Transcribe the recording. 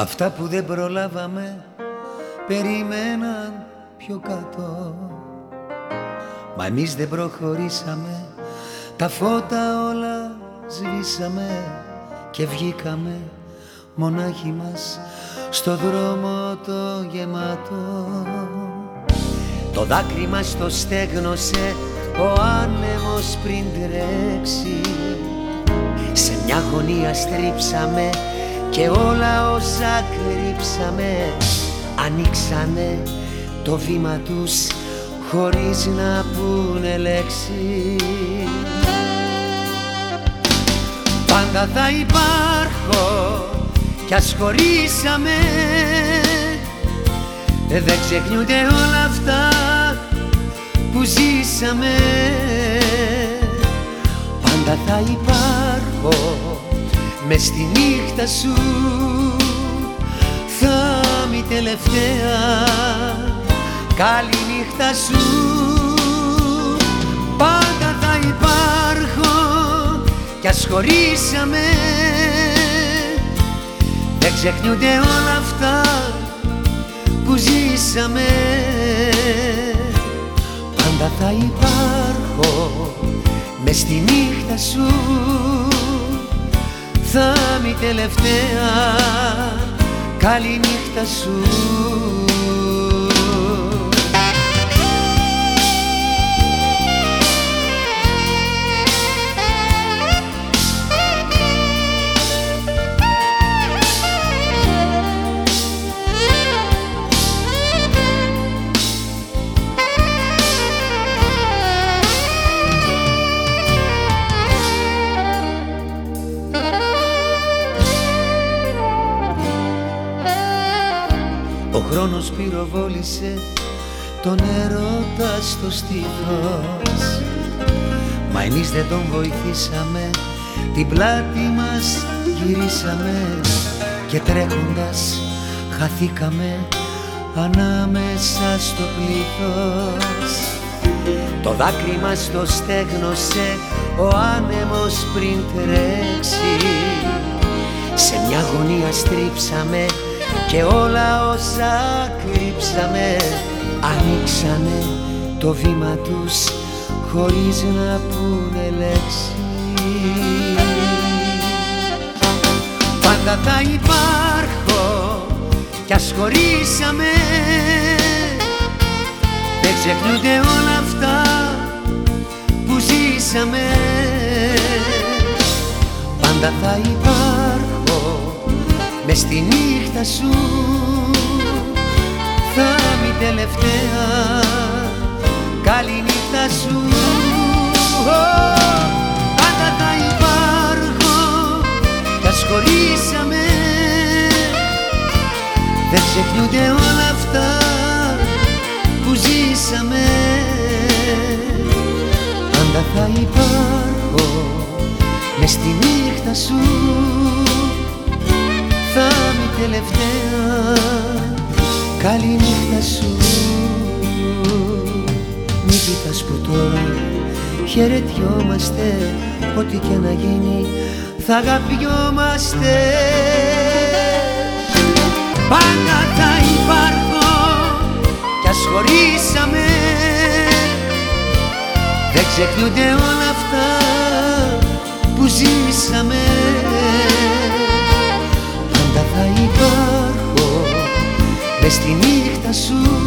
Αυτά που δεν προλάβαμε περίμεναν πιο κάτω. Μα εμείς δεν προχωρήσαμε Τα φώτα όλα σβήσαμε Και βγήκαμε μονάχοι μας Στο δρόμο το γεμάτο. Το δάκρυ μας το στέγνωσε Ο άνεμος πριν τρέξει. Σε μια γωνία στρίψαμε και όλα όσα κρύψαμε ανοίξανε το βήμα τους χωρίς να πούνε λέξη Πάντα θα υπάρχω κι ας χωρίσαμε. Δεν ξεχνιούνται όλα αυτά που ζήσαμε. Πάντα θα υπάρχω μες στη νύχτα σου. Θα μη τελευταία καλή νύχτα σου. Πάντα θα υπάρχω κι ας χωρίσαμε. Δεν ξεχνιούνται όλα αυτά που ζήσαμε. Πάντα θα υπάρχω μες στη νύχτα σου θα μη τελευταία καλή νύχτα σου Ο χρόνος πυροβόλησε τον έρωτα στο στήθος. Μα εμείς δεν τον βοηθήσαμε την πλάτη μας γυρίσαμε. Και τρέχοντας χαθήκαμε ανάμεσα στο πλήθος. Το δάκρυ μας το στέγνωσε ο άνεμος πριν τρέξει. Σε μια γωνία στρίψαμε και όλα όσα κρύψαμε ανοίξανε το βήμα τους χωρίς να πούνε λέξη. Πάντα θα υπάρχω κι ας χωρίσαμε. Δεν ξεχνούνται όλα αυτά που ζήσαμε. Πάντα θα υπάρχω με στη νύχτα σου θα μη τελευταία. Καλή νύχτα σου Πάντα θα υπάρχω. Κι ας χωρίσαμε δεν ξεχνιούνται όλα αυτά που ζήσαμε. Πάντα θα υπάρχω. Με στη νύχτα σου. θα μη τελευταία καλή νύχτα σου. Μη κοιτάς που τώρα χαιρετιόμαστε. Ό,τι και να γίνει θα αγαπιόμαστε. Πάντα θα υπάρχω κι ας χωρίσαμε. Δεν ξεχνιούνται όλα αυτά μες στη νύχτα σου